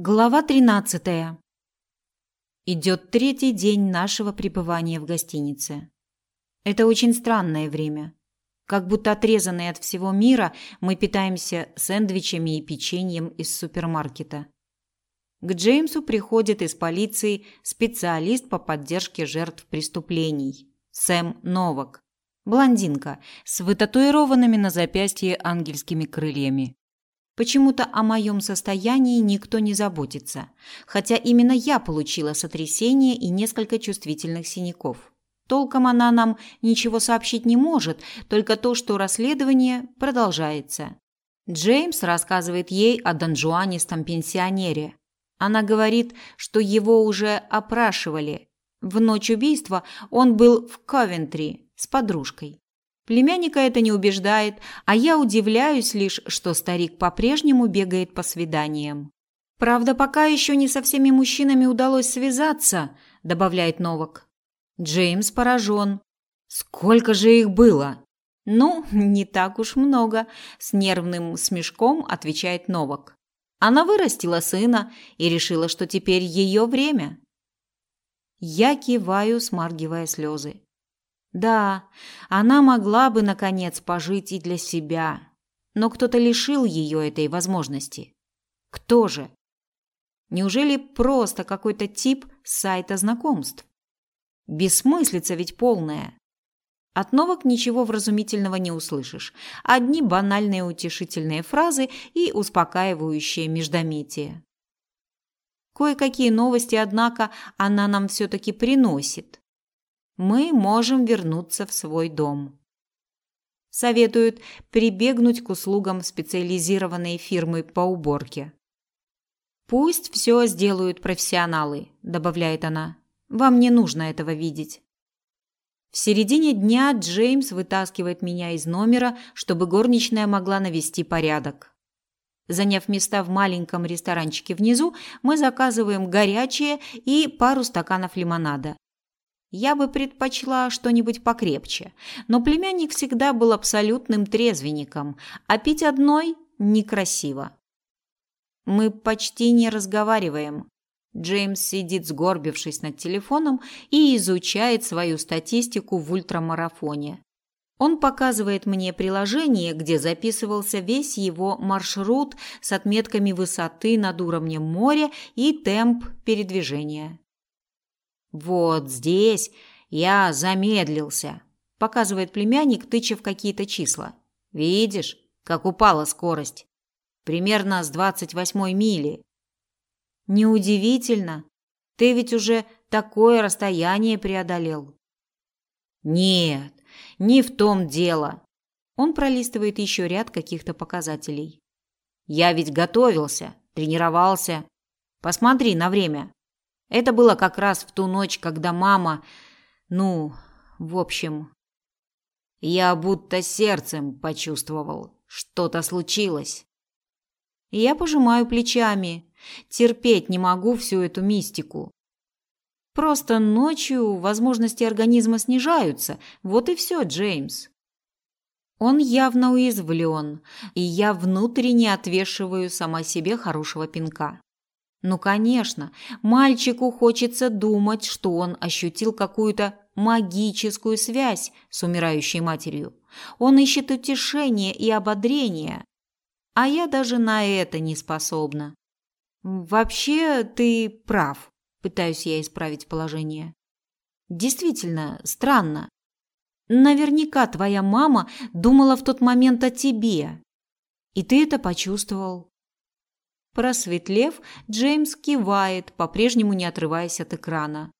Глава 13. Идет третий день нашего пребывания в гостинице. Это очень странное время. Как будто отрезанные от всего мира, мы питаемся сэндвичами и печеньем из супермаркета. К Джеймсу приходит из полиции специалист по поддержке жертв преступлений Сэм Новак. Блондинка с вытатуированными на запястье ангельскими крыльями. Почему-то о моем состоянии никто не заботится, хотя именно я получила сотрясение и несколько чувствительных синяков. Толком она нам ничего сообщить не может, только то, что расследование продолжается. Джеймс рассказывает ей о донжуанистом пенсионере. Она говорит, что его уже опрашивали. В ночь убийства он был в Ковентри с подружкой. Племянника это не убеждает, а я удивляюсь лишь, что старик по-прежнему бегает по свиданиям. Правда, пока еще не со всеми мужчинами удалось связаться, добавляет Новак. Джеймс поражен. Сколько же их было? Ну, не так уж много, с нервным смешком отвечает Новак. Она вырастила сына и решила, что теперь ее время. Я киваю, смаргивая слезы. Да, она могла бы наконец пожить и для себя, но кто-то лишил ее этой возможности. Кто же? Неужели просто какой-то тип сайта знакомств? Бессмыслица ведь полная. От новок ничего вразумительного не услышишь. Одни банальные утешительные фразы и успокаивающее междометие. Кое-какие новости, однако, она нам все-таки приносит мы можем вернуться в свой дом. Советуют прибегнуть к услугам специализированной фирмы по уборке. Пусть все сделают профессионалы, добавляет она. Вам не нужно этого видеть. В середине дня Джеймс вытаскивает меня из номера, чтобы горничная могла навести порядок. Заняв места в маленьком ресторанчике внизу, мы заказываем горячее и пару стаканов лимонада. Я бы предпочла что-нибудь покрепче, но племянник всегда был абсолютным трезвенником, а пить одной некрасиво. Мы почти не разговариваем. Джеймс сидит сгорбившись над телефоном и изучает свою статистику в ультрамарафоне. Он показывает мне приложение, где записывался весь его маршрут с отметками высоты над уровнем моря и темп передвижения. Вот здесь я замедлился, показывает племянник, тыча в какие-то числа. Видишь, как упала скорость? Примерно с двадцать восьмой мили. Неудивительно. Ты ведь уже такое расстояние преодолел. Нет, не в том дело. Он пролистывает еще ряд каких-то показателей. Я ведь готовился, тренировался. Посмотри на время. Это было как раз в ту ночь, когда мама, ну, в общем, я будто сердцем почувствовал, что-то случилось. я пожимаю плечами. Терпеть не могу всю эту мистику. Просто ночью возможности организма снижаются. Вот и все, Джеймс. Он явно уязвлен, и я внутренне отвешиваю сама себе хорошего пинка. Ну, конечно, мальчику хочется думать, что он ощутил какую-то магическую связь с умирающей матерью. Он ищет утешения и ободрения. А я даже на это не способна. Вообще, ты прав, пытаюсь я исправить положение. Действительно, странно. Наверняка твоя мама думала в тот момент о тебе. И ты это почувствовал. Просветлев, Джеймс кивает, по-прежнему не отрываясь от экрана.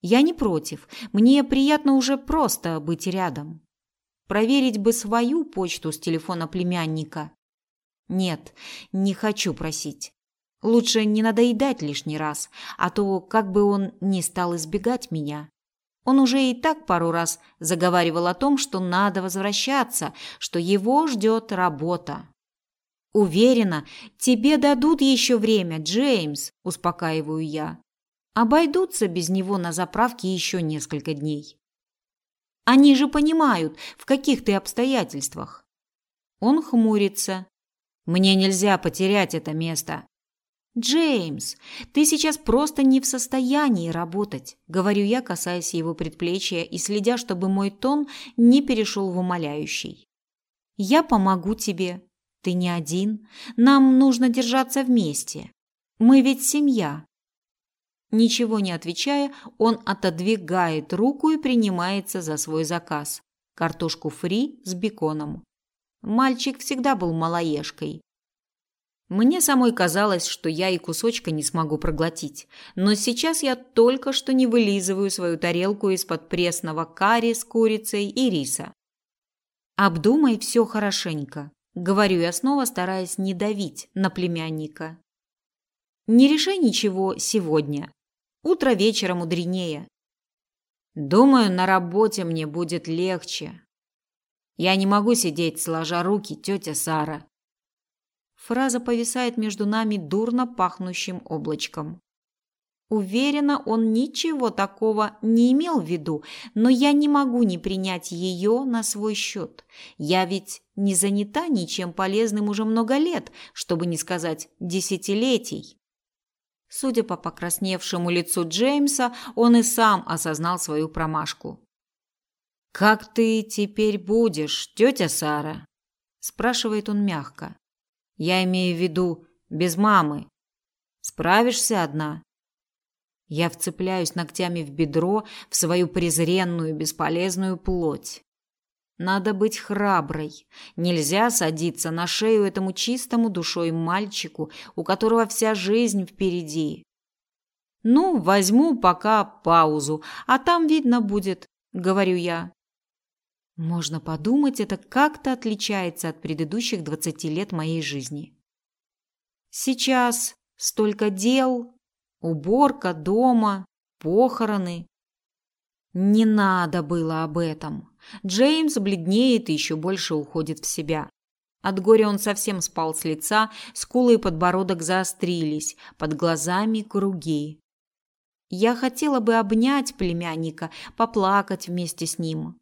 Я не против. Мне приятно уже просто быть рядом. Проверить бы свою почту с телефона племянника. Нет, не хочу просить. Лучше не надоедать лишний раз, а то как бы он не стал избегать меня. Он уже и так пару раз заговаривал о том, что надо возвращаться, что его ждет работа. Уверена, тебе дадут еще время, Джеймс, успокаиваю я. Обойдутся без него на заправке еще несколько дней. Они же понимают, в каких ты обстоятельствах. Он хмурится. Мне нельзя потерять это место. Джеймс, ты сейчас просто не в состоянии работать, говорю я, касаясь его предплечья и следя, чтобы мой тон не перешел в умоляющий. Я помогу тебе. Ты не один. Нам нужно держаться вместе. Мы ведь семья. Ничего не отвечая, он отодвигает руку и принимается за свой заказ картошку фри с беконом. Мальчик всегда был малоежкой, мне самой казалось, что я и кусочка не смогу проглотить, но сейчас я только что не вылизываю свою тарелку из-под пресного карри с курицей и риса. Обдумай все хорошенько, говорю я снова, стараясь не давить на племянника. Не решай ничего сегодня. Утро вечера мудренее. Думаю, на работе мне будет легче. Я не могу сидеть сложа руки, тетя Сара. Фраза повисает между нами дурно пахнущим облачком. Уверена, он ничего такого не имел в виду, но я не могу не принять ее на свой счет. Я ведь не занята ничем полезным уже много лет, чтобы не сказать десятилетий. Судя по покрасневшему лицу Джеймса, он и сам осознал свою промашку. «Как ты теперь будешь, тетя Сара?» – спрашивает он мягко. Я имею в виду без мамы. Справишься одна? Я вцепляюсь ногтями в бедро, в свою презренную, бесполезную плоть. Надо быть храброй. Нельзя садиться на шею этому чистому душой мальчику, у которого вся жизнь впереди. Ну, возьму пока паузу, а там видно будет, говорю я. Можно подумать, это как-то отличается от предыдущих двадцати лет моей жизни. Сейчас столько дел, уборка дома, похороны. Не надо было об этом. Джеймс бледнеет и еще больше уходит в себя. От горя он совсем спал с лица, скулы и подбородок заострились, под глазами круги. Я хотела бы обнять племянника, поплакать вместе с ним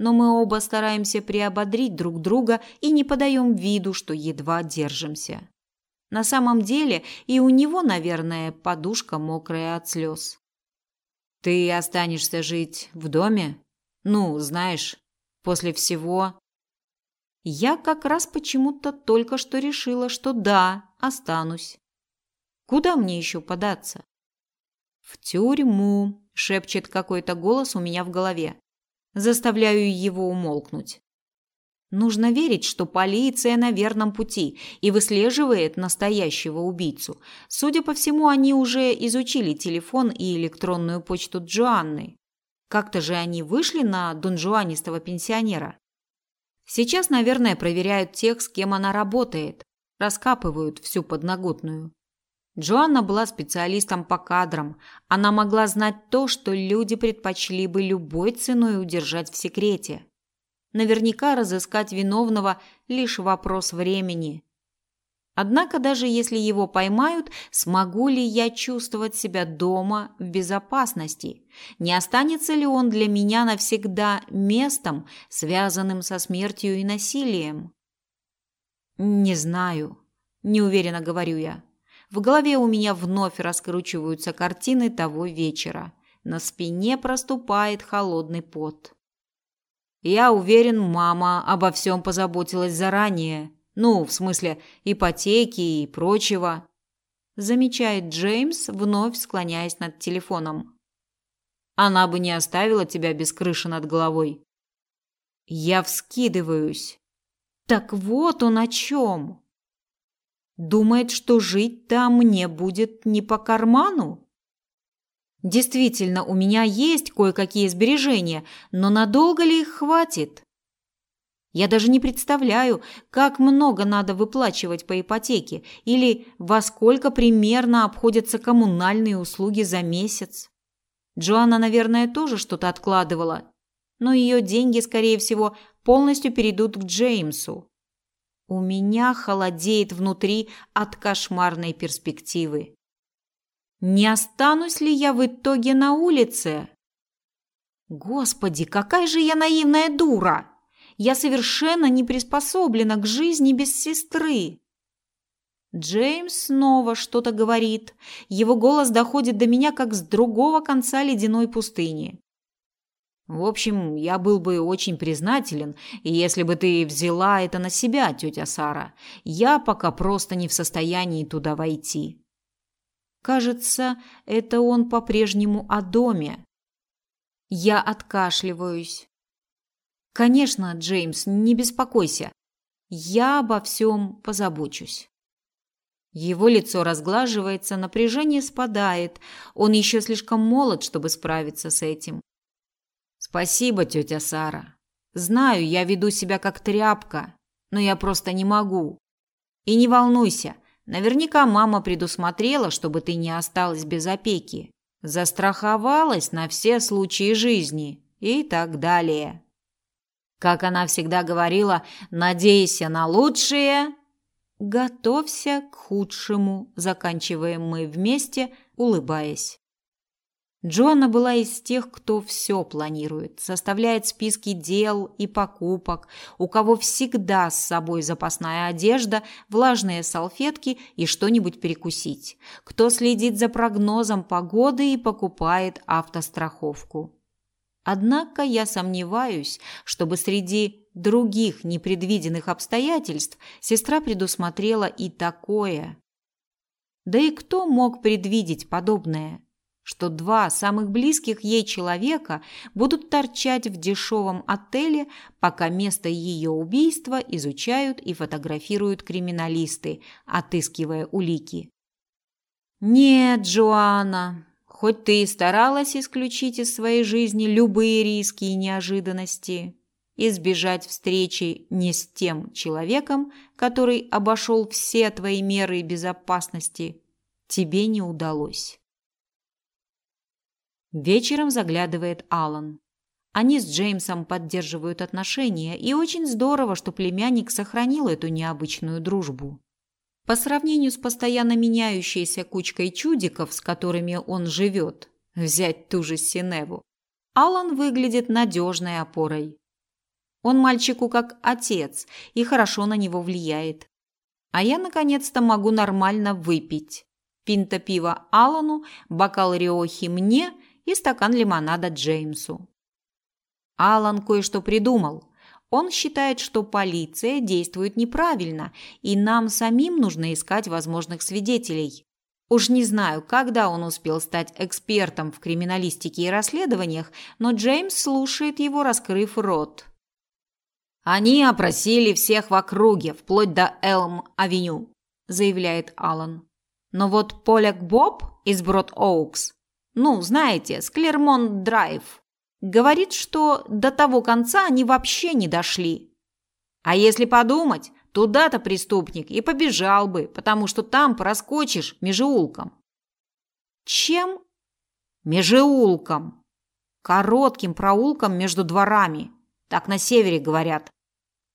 но мы оба стараемся приободрить друг друга и не подаем виду, что едва держимся. На самом деле и у него, наверное, подушка мокрая от слез. Ты останешься жить в доме? Ну, знаешь, после всего я как раз почему-то только что решила, что да, останусь. Куда мне еще податься? В тюрьму, шепчет какой-то голос у меня в голове. Заставляю его умолкнуть. Нужно верить, что полиция на верном пути и выслеживает настоящего убийцу. Судя по всему, они уже изучили телефон и электронную почту Джоанны. Как-то же они вышли на донжуанистого пенсионера. Сейчас, наверное, проверяют тех, с кем она работает, раскапывают всю подноготную. Джоанна была специалистом по кадрам. Она могла знать то, что люди предпочли бы любой ценой удержать в секрете. Наверняка разыскать виновного лишь вопрос времени. Однако даже если его поймают, смогу ли я чувствовать себя дома в безопасности? Не останется ли он для меня навсегда местом, связанным со смертью и насилием? Не знаю, неуверенно говорю я. В голове у меня вновь раскручиваются картины того вечера. На спине проступает холодный пот. Я уверен, мама обо всем позаботилась заранее. Ну, в смысле, ипотеки и прочего. Замечает Джеймс, вновь склоняясь над телефоном. Она бы не оставила тебя без крыши над головой. Я вскидываюсь. Так вот он о чем. Думает, что жить-то мне будет не по карману? Действительно, у меня есть кое-какие сбережения, но надолго ли их хватит? Я даже не представляю, как много надо выплачивать по ипотеке или во сколько примерно обходятся коммунальные услуги за месяц. Джоанна, наверное, тоже что-то откладывала, но ее деньги, скорее всего, полностью перейдут к Джеймсу. У меня холодеет внутри от кошмарной перспективы. Не останусь ли я в итоге на улице? Господи, какая же я наивная дура! Я совершенно не приспособлена к жизни без сестры. Джеймс снова что-то говорит. Его голос доходит до меня как с другого конца ледяной пустыни. В общем, я был бы очень признателен, если бы ты взяла это на себя, тетя Сара. Я пока просто не в состоянии туда войти. Кажется, это он по-прежнему о доме. Я откашливаюсь. Конечно, Джеймс, не беспокойся. Я обо всем позабочусь. Его лицо разглаживается, напряжение спадает. Он еще слишком молод, чтобы справиться с этим. Спасибо, тетя Сара. Знаю, я веду себя как тряпка, но я просто не могу. И не волнуйся, наверняка мама предусмотрела, чтобы ты не осталась без опеки. Застраховалась на все случаи жизни и так далее. Как она всегда говорила, надейся на лучшее, готовься к худшему, заканчиваем мы вместе, улыбаясь. Джоанна была из тех, кто все планирует, составляет списки дел и покупок, у кого всегда с собой запасная одежда, влажные салфетки и что-нибудь перекусить, кто следит за прогнозом погоды и покупает автостраховку. Однако я сомневаюсь, чтобы среди других непредвиденных обстоятельств сестра предусмотрела и такое. Да и кто мог предвидеть подобное? Что два самых близких ей человека будут торчать в дешевом отеле, пока место ее убийства изучают и фотографируют криминалисты, отыскивая улики. Нет, Джоанна, хоть ты и старалась исключить из своей жизни любые риски и неожиданности, избежать встречи не с тем человеком, который обошел все твои меры безопасности, тебе не удалось. Вечером заглядывает Алан. Они с Джеймсом поддерживают отношения, и очень здорово, что племянник сохранил эту необычную дружбу. По сравнению с постоянно меняющейся кучкой чудиков, с которыми он живет, взять ту же Синеву, Алан выглядит надежной опорой. Он мальчику как отец и хорошо на него влияет. А я наконец-то могу нормально выпить. Пинта пива Алану, бокал риохи мне – и стакан лимонада Джеймсу. Алан кое-что придумал. Он считает, что полиция действует неправильно, и нам самим нужно искать возможных свидетелей. Уж не знаю, когда он успел стать экспертом в криминалистике и расследованиях, но Джеймс слушает его, раскрыв рот. Они опросили всех в округе, вплоть до Элм-авеню, заявляет Алан. Но вот Поляк Боб из Брод-Оукс ну, знаете, с Клермонт-драйв. Говорит, что до того конца они вообще не дошли. А если подумать, туда-то преступник и побежал бы, потому что там проскочишь межеулком. Чем? Межеулком. Коротким проулком между дворами. Так на севере говорят.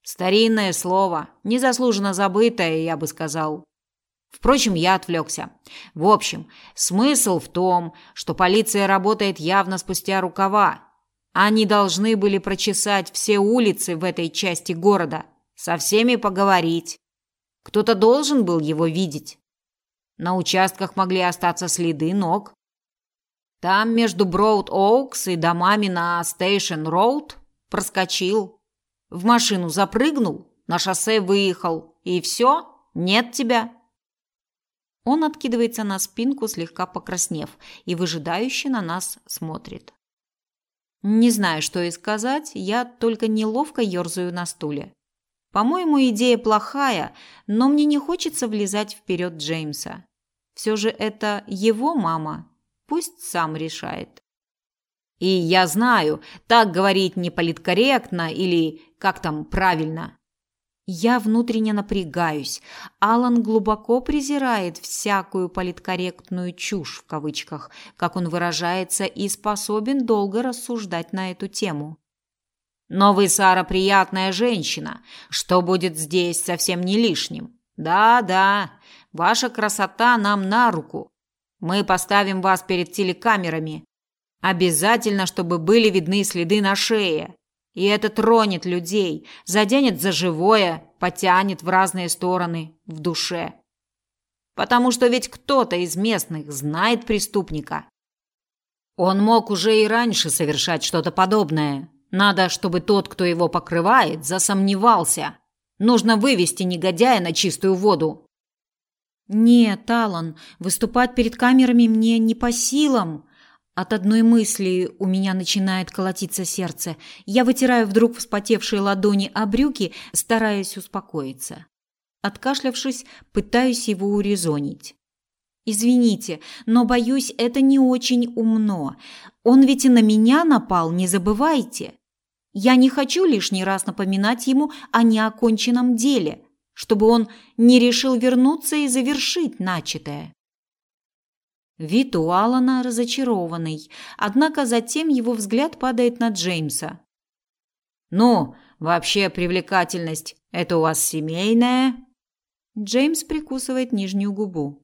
Старинное слово, незаслуженно забытое, я бы сказал. Впрочем, я отвлекся. В общем, смысл в том, что полиция работает явно спустя рукава. Они должны были прочесать все улицы в этой части города, со всеми поговорить. Кто-то должен был его видеть. На участках могли остаться следы ног. Там между Броуд-Оукс и домами на Стейшн-Роуд проскочил. В машину запрыгнул, на шоссе выехал. И все, нет тебя. Он откидывается на спинку, слегка покраснев, и выжидающе на нас смотрит. Не знаю, что и сказать, я только неловко ерзаю на стуле. По-моему, идея плохая, но мне не хочется влезать вперед Джеймса. Все же это его мама, пусть сам решает. И я знаю, так говорить не политкорректно или как там правильно. Я внутренне напрягаюсь. Алан глубоко презирает всякую политкорректную чушь в кавычках, как он выражается, и способен долго рассуждать на эту тему. Но Сара, приятная женщина, что будет здесь совсем не лишним. Да-да, ваша красота нам на руку. Мы поставим вас перед телекамерами. Обязательно, чтобы были видны следы на шее. И это тронет людей, заденет за живое, потянет в разные стороны в душе. потому что ведь кто-то из местных знает преступника. Он мог уже и раньше совершать что-то подобное. Надо, чтобы тот, кто его покрывает, засомневался. Нужно вывести негодяя на чистую воду. Нет, Алан, выступать перед камерами мне не по силам. От одной мысли у меня начинает колотиться сердце. Я вытираю вдруг вспотевшие ладони о брюки, стараясь успокоиться. Откашлявшись, пытаюсь его урезонить. Извините, но боюсь, это не очень умно. Он ведь и на меня напал, не забывайте. Я не хочу лишний раз напоминать ему о неоконченном деле, чтобы он не решил вернуться и завершить начатое. Вид у Алана разочарованный, однако затем его взгляд падает на Джеймса. «Ну, вообще привлекательность – это у вас семейная?» Джеймс прикусывает нижнюю губу.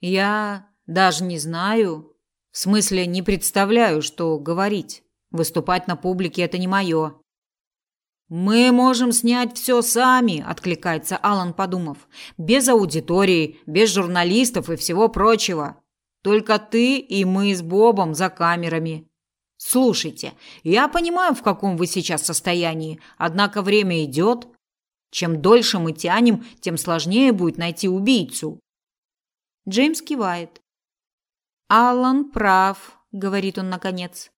«Я даже не знаю. В смысле, не представляю, что говорить. Выступать на публике – это не мое». «Мы можем снять все сами», – откликается Алан, подумав. «Без аудитории, без журналистов и всего прочего. Только ты и мы с Бобом за камерами. Слушайте, я понимаю, в каком вы сейчас состоянии, однако время идет. Чем дольше мы тянем, тем сложнее будет найти убийцу». Джеймс кивает. «Алан прав», – говорит он наконец.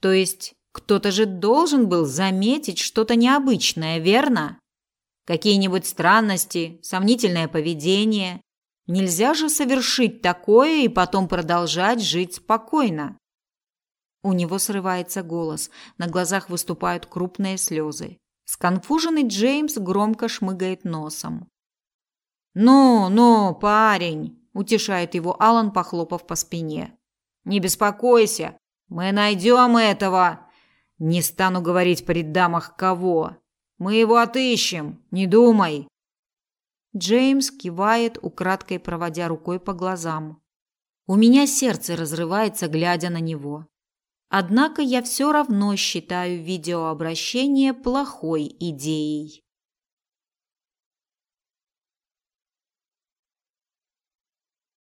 «То есть кто-то же должен был заметить что-то необычное, верно? Какие-нибудь странности, сомнительное поведение. Нельзя же совершить такое и потом продолжать жить спокойно. У него срывается голос, на глазах выступают крупные слезы. Сконфуженный Джеймс громко шмыгает носом. «Ну, ну, парень!» – утешает его Алан, похлопав по спине. «Не беспокойся, мы найдем этого!» Не стану говорить при дамах кого. Мы его отыщем, не думай. Джеймс кивает, украдкой проводя рукой по глазам. У меня сердце разрывается, глядя на него. Однако я все равно считаю видеообращение плохой идеей.